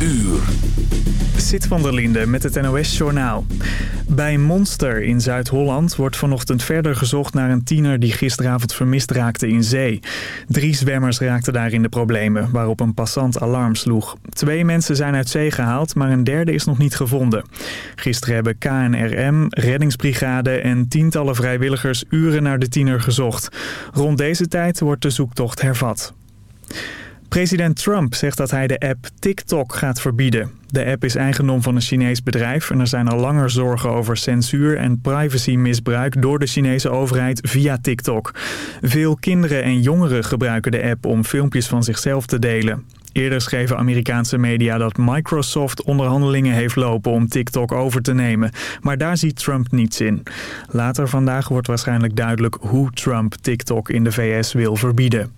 uur. Sit van der Linde met het NOS-journaal. Bij Monster in Zuid-Holland wordt vanochtend verder gezocht naar een tiener die gisteravond vermist raakte in zee. Drie zwemmers raakten daar in de problemen, waarop een passant alarm sloeg. Twee mensen zijn uit zee gehaald, maar een derde is nog niet gevonden. Gisteren hebben KNRM, reddingsbrigade en tientallen vrijwilligers uren naar de tiener gezocht. Rond deze tijd wordt de zoektocht hervat. President Trump zegt dat hij de app TikTok gaat verbieden. De app is eigendom van een Chinees bedrijf en er zijn al langer zorgen over censuur en privacymisbruik door de Chinese overheid via TikTok. Veel kinderen en jongeren gebruiken de app om filmpjes van zichzelf te delen. Eerder schreven Amerikaanse media dat Microsoft onderhandelingen heeft lopen om TikTok over te nemen. Maar daar ziet Trump niets in. Later vandaag wordt waarschijnlijk duidelijk hoe Trump TikTok in de VS wil verbieden.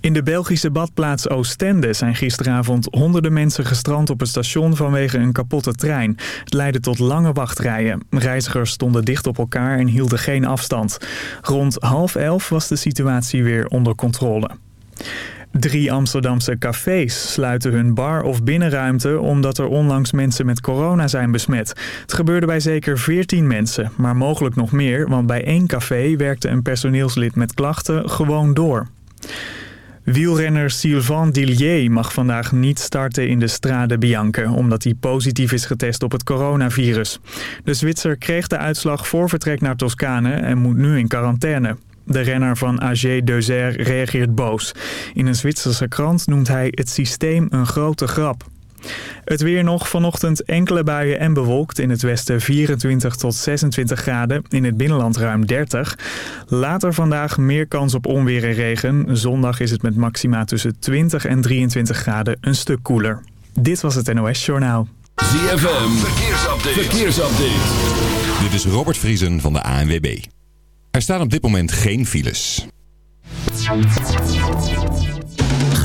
In de Belgische badplaats Oostende zijn gisteravond honderden mensen gestrand op het station vanwege een kapotte trein. Het leidde tot lange wachtrijen. Reizigers stonden dicht op elkaar en hielden geen afstand. Rond half elf was de situatie weer onder controle. Drie Amsterdamse cafés sluiten hun bar of binnenruimte omdat er onlangs mensen met corona zijn besmet. Het gebeurde bij zeker 14 mensen, maar mogelijk nog meer, want bij één café werkte een personeelslid met klachten gewoon door. Wielrenner Sylvain Dillier mag vandaag niet starten in de Strade Bianche... omdat hij positief is getest op het coronavirus. De Zwitser kreeg de uitslag voor vertrek naar Toscane en moet nu in quarantaine. De renner van AG Deuzer reageert boos. In een Zwitserse krant noemt hij het systeem een grote grap. Het weer nog vanochtend enkele buien en bewolkt. In het westen 24 tot 26 graden. In het binnenland ruim 30. Later vandaag meer kans op onweer en regen. Zondag is het met maxima tussen 20 en 23 graden een stuk koeler. Dit was het NOS Journaal. ZFM, verkeersupdate. verkeersupdate. Dit is Robert Vriesen van de ANWB. Er staan op dit moment geen files.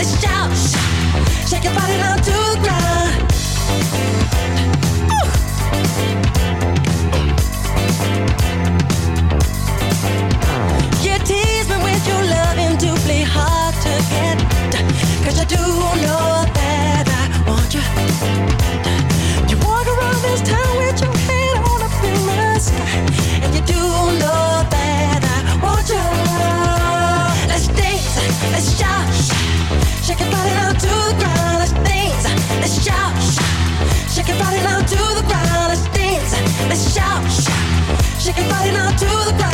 Let's shout. Shake your body down too. Everybody now to the crowd.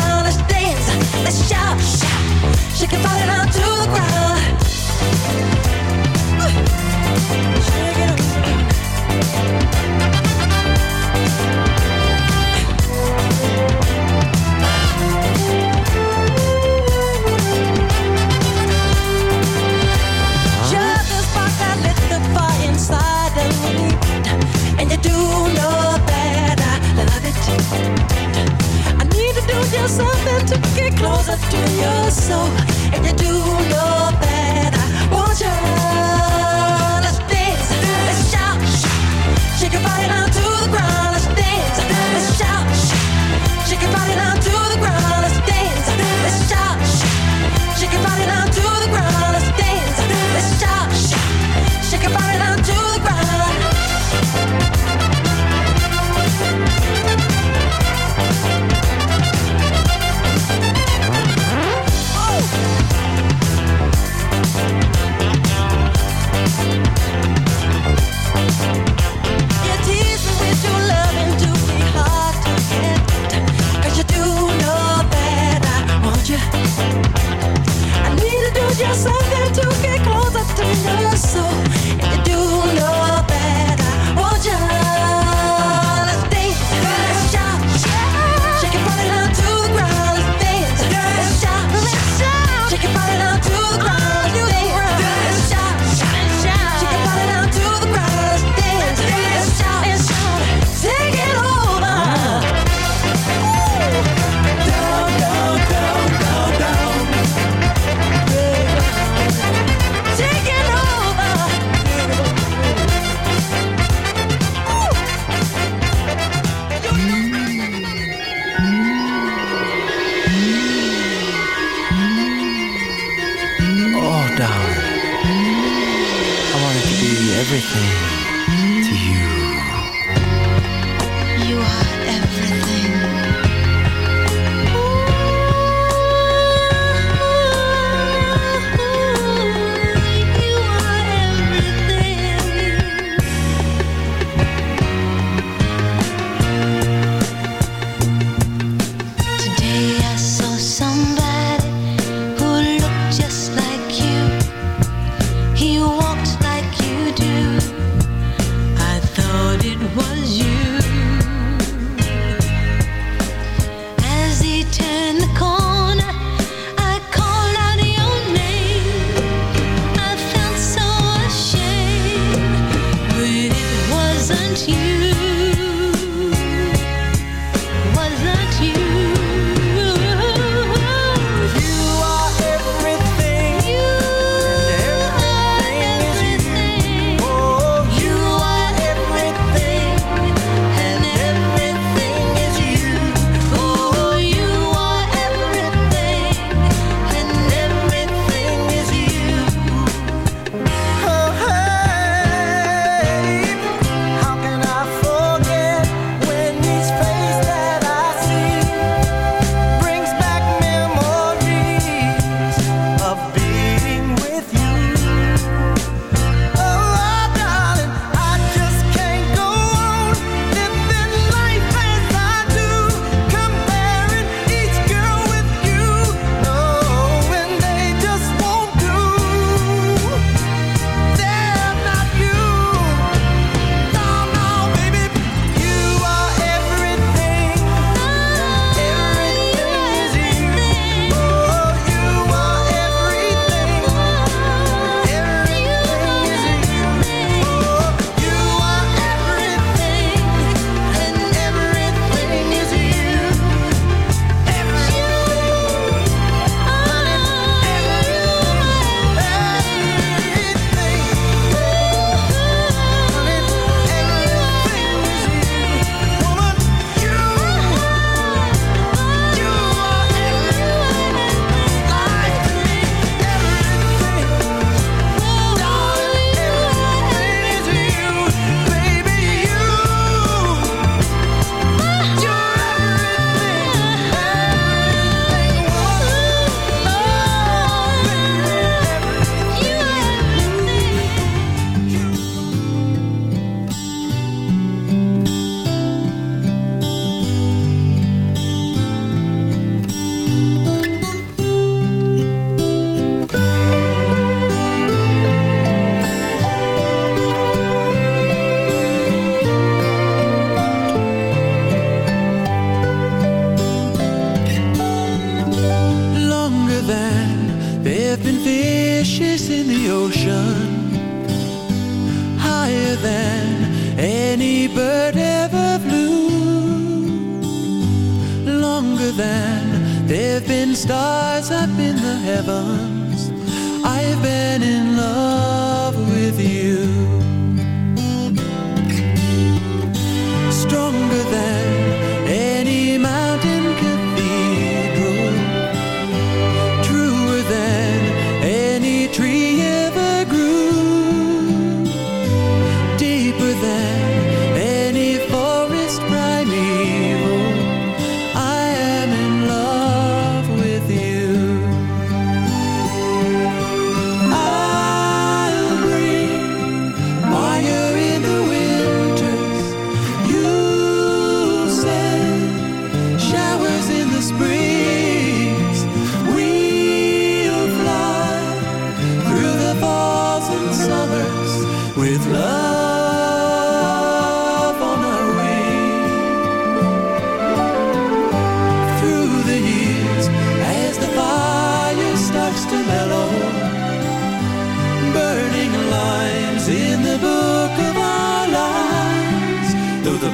closer to your soul, and you do your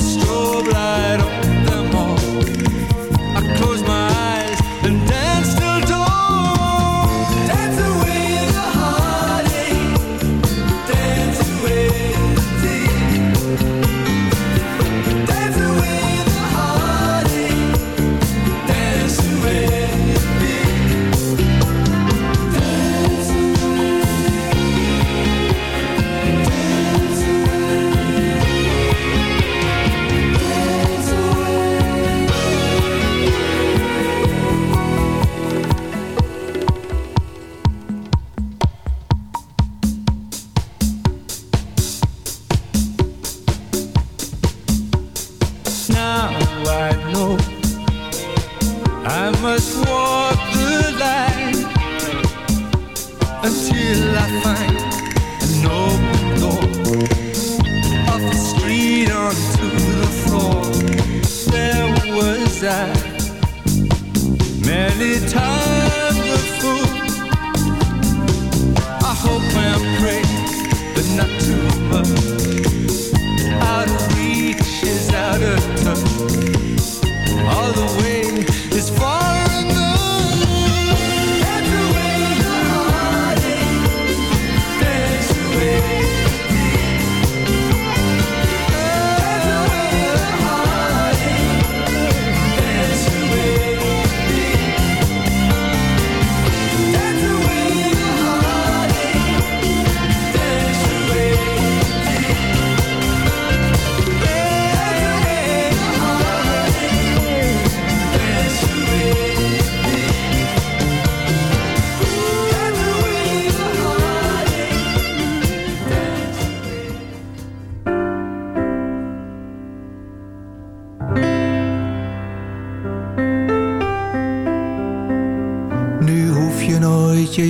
strobe light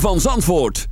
van Zandvoort.